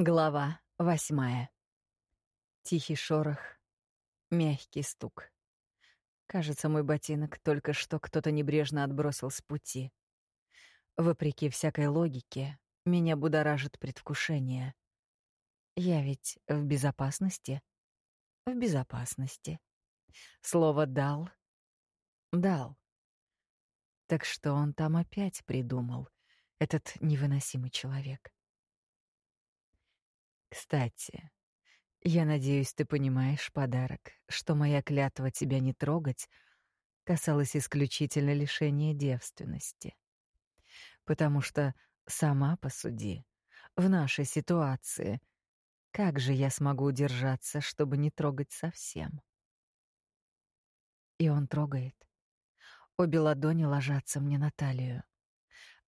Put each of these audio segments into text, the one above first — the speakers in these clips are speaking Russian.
Глава восьмая. Тихий шорох, мягкий стук. Кажется, мой ботинок только что кто-то небрежно отбросил с пути. Вопреки всякой логике, меня будоражит предвкушение. Я ведь в безопасности? В безопасности. Слово «дал» — дал. Так что он там опять придумал, этот невыносимый человек? Кстати, я надеюсь, ты понимаешь, подарок, что моя клятва тебя не трогать касалась исключительно лишения девственности. Потому что сама посуди, в нашей ситуации как же я смогу удержаться, чтобы не трогать совсем? И он трогает. Обе ладони ложатся мне на талию,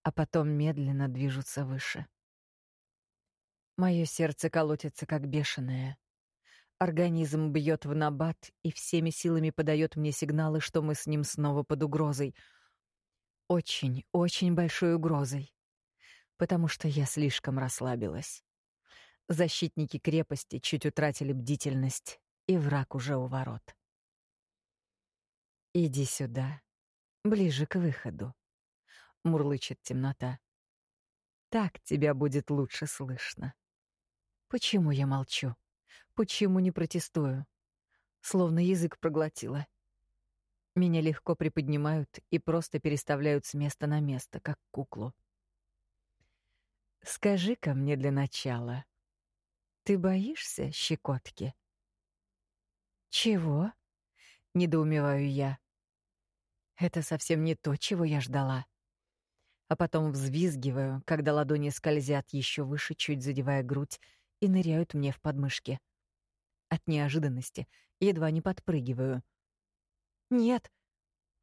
а потом медленно движутся выше. Мое сердце колотится как бешеное. Организм бьет в набат и всеми силами подает мне сигналы, что мы с ним снова под угрозой. Очень, очень большой угрозой. Потому что я слишком расслабилась. Защитники крепости чуть утратили бдительность, и враг уже у ворот. «Иди сюда, ближе к выходу», — мурлычет темнота. «Так тебя будет лучше слышно». Почему я молчу? Почему не протестую? Словно язык проглотила. Меня легко приподнимают и просто переставляют с места на место, как куклу. Скажи-ка мне для начала, ты боишься щекотки? Чего? Недоумеваю я. Это совсем не то, чего я ждала. А потом взвизгиваю, когда ладони скользят еще выше, чуть задевая грудь, и ныряют мне в подмышки. От неожиданности едва не подпрыгиваю. «Нет,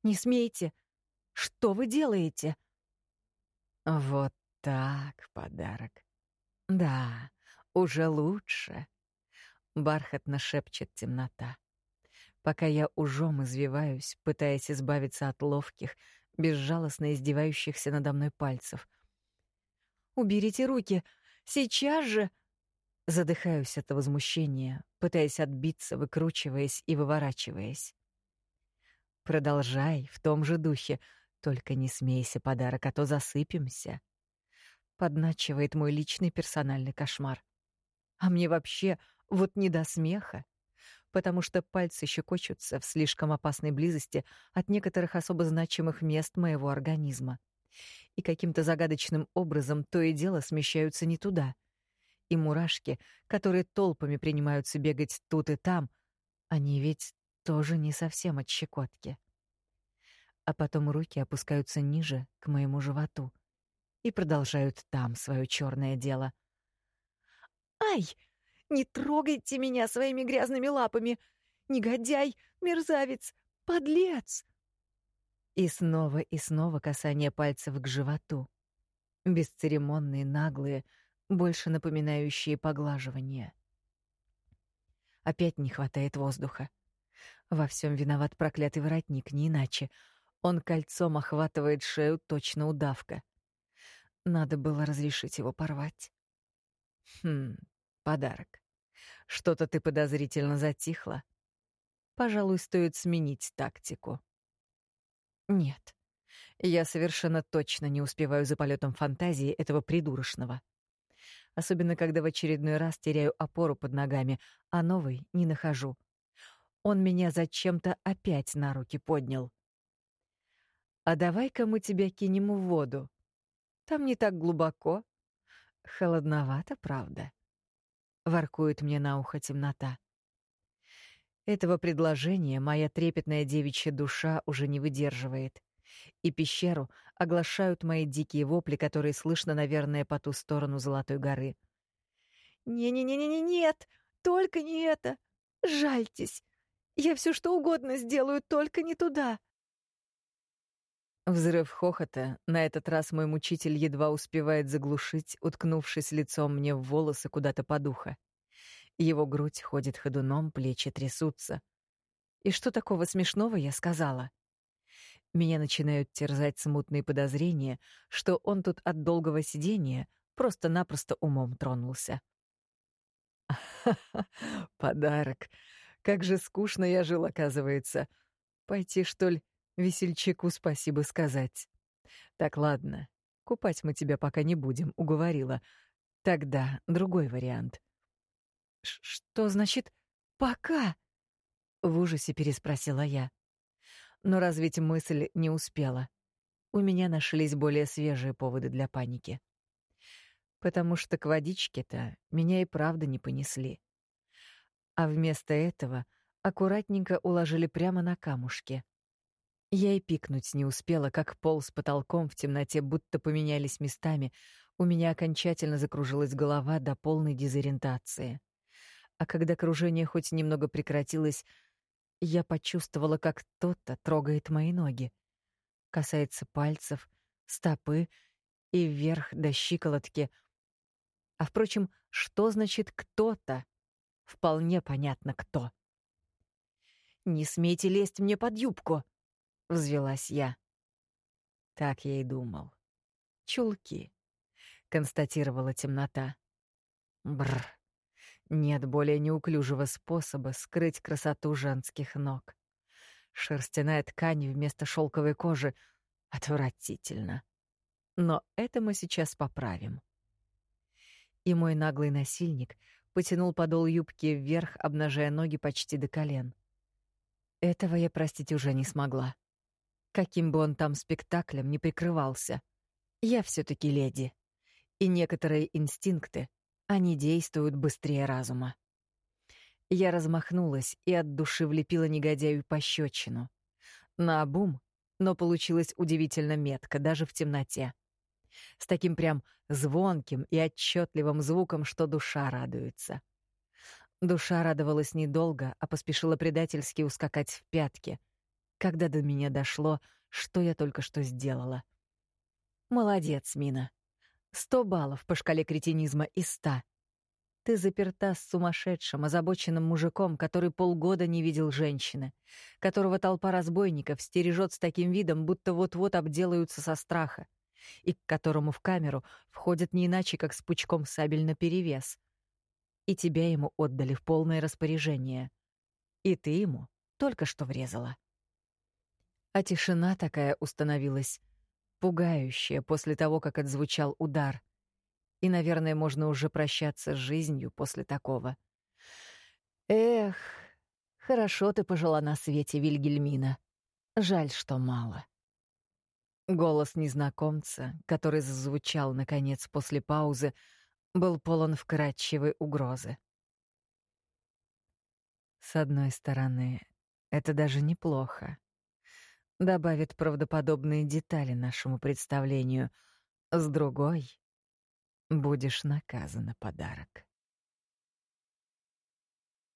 не смейте! Что вы делаете?» «Вот так подарок. Да, уже лучше», — бархатно шепчет темнота. Пока я ужом извиваюсь, пытаясь избавиться от ловких, безжалостно издевающихся надо мной пальцев. «Уберите руки! Сейчас же!» Задыхаюсь от возмущения, пытаясь отбиться, выкручиваясь и выворачиваясь. Продолжай в том же духе, только не смейся, подарок, а то засыпемся. Подначивает мой личный персональный кошмар. А мне вообще вот не до смеха, потому что пальцы щекочутся в слишком опасной близости от некоторых особо значимых мест моего организма. И каким-то загадочным образом то и дело смещаются не туда — и мурашки, которые толпами принимаются бегать тут и там, они ведь тоже не совсем от щекотки. А потом руки опускаются ниже, к моему животу, и продолжают там свое черное дело. «Ай! Не трогайте меня своими грязными лапами! Негодяй! Мерзавец! Подлец!» И снова и снова касание пальцев к животу. Бесцеремонные, наглые — больше напоминающие поглаживание. Опять не хватает воздуха. Во всем виноват проклятый воротник, не иначе. Он кольцом охватывает шею, точно удавка. Надо было разрешить его порвать. Хм, подарок. Что-то ты подозрительно затихла. Пожалуй, стоит сменить тактику. Нет. Я совершенно точно не успеваю за полетом фантазии этого придурочного особенно когда в очередной раз теряю опору под ногами, а новой не нахожу. Он меня зачем-то опять на руки поднял. «А давай-ка мы тебя кинем в воду. Там не так глубоко. Холодновато, правда?» Воркует мне на ухо темнота. Этого предложения моя трепетная девичья душа уже не выдерживает и пещеру оглашают мои дикие вопли, которые слышно, наверное, по ту сторону Золотой горы. «Не-не-не-не-не, нет! Только не это! Жальтесь! Я все что угодно сделаю, только не туда!» Взрыв хохота, на этот раз мой мучитель едва успевает заглушить, уткнувшись лицом мне в волосы куда-то под ухо. Его грудь ходит ходуном, плечи трясутся. И что такого смешного я сказала? Меня начинают терзать смутные подозрения, что он тут от долгого сидения просто-напросто умом тронулся. Подарок. Как же скучно я жил, оказывается. Пойти, что ли, весельчаку спасибо сказать. Так, ладно, купать мы тебя пока не будем, уговорила. Тогда другой вариант. «Что значит «пока»?» — в ужасе переспросила я. Но развить мысль не успела. У меня нашлись более свежие поводы для паники. Потому что к водичке-то меня и правда не понесли. А вместо этого аккуратненько уложили прямо на камушке. Я и пикнуть не успела, как пол с потолком в темноте будто поменялись местами, у меня окончательно закружилась голова до полной дезориентации. А когда кружение хоть немного прекратилось, я почувствовала, как кто-то трогает мои ноги. Касается пальцев, стопы и вверх до щиколотки. А впрочем, что значит «кто-то»? Вполне понятно, кто. «Не смейте лезть мне под юбку!» — взвелась я. Так я и думал. «Чулки», — констатировала темнота. Бррр. Нет более неуклюжего способа скрыть красоту женских ног. Шерстяная ткань вместо шелковой кожи — отвратительно. Но это мы сейчас поправим. И мой наглый насильник потянул подол юбки вверх, обнажая ноги почти до колен. Этого я простить уже не смогла. Каким бы он там спектаклем не прикрывался, я все таки леди. И некоторые инстинкты они действуют быстрее разума. Я размахнулась и от души влепила негодяю пощечину. Наобум, но получилось удивительно метко, даже в темноте. С таким прям звонким и отчетливым звуком, что душа радуется. Душа радовалась недолго, а поспешила предательски ускакать в пятки, когда до меня дошло, что я только что сделала. Молодец, Мина. Сто баллов по шкале кретинизма из ста. Ты заперта с сумасшедшим, озабоченным мужиком, который полгода не видел женщины, которого толпа разбойников стережет с таким видом, будто вот-вот обделаются со страха, и к которому в камеру входят не иначе, как с пучком сабель наперевес. И тебя ему отдали в полное распоряжение. И ты ему только что врезала. А тишина такая установилась, пугающая после того, как отзвучал удар. И, наверное, можно уже прощаться с жизнью после такого. Эх, хорошо ты пожила на свете, Вильгельмина. Жаль, что мало. Голос незнакомца, который зазвучал, наконец, после паузы, был полон вкрадчивой угрозы. С одной стороны, это даже неплохо. Добавит правдоподобные детали нашему представлению. С другой, будешь наказана, подарок.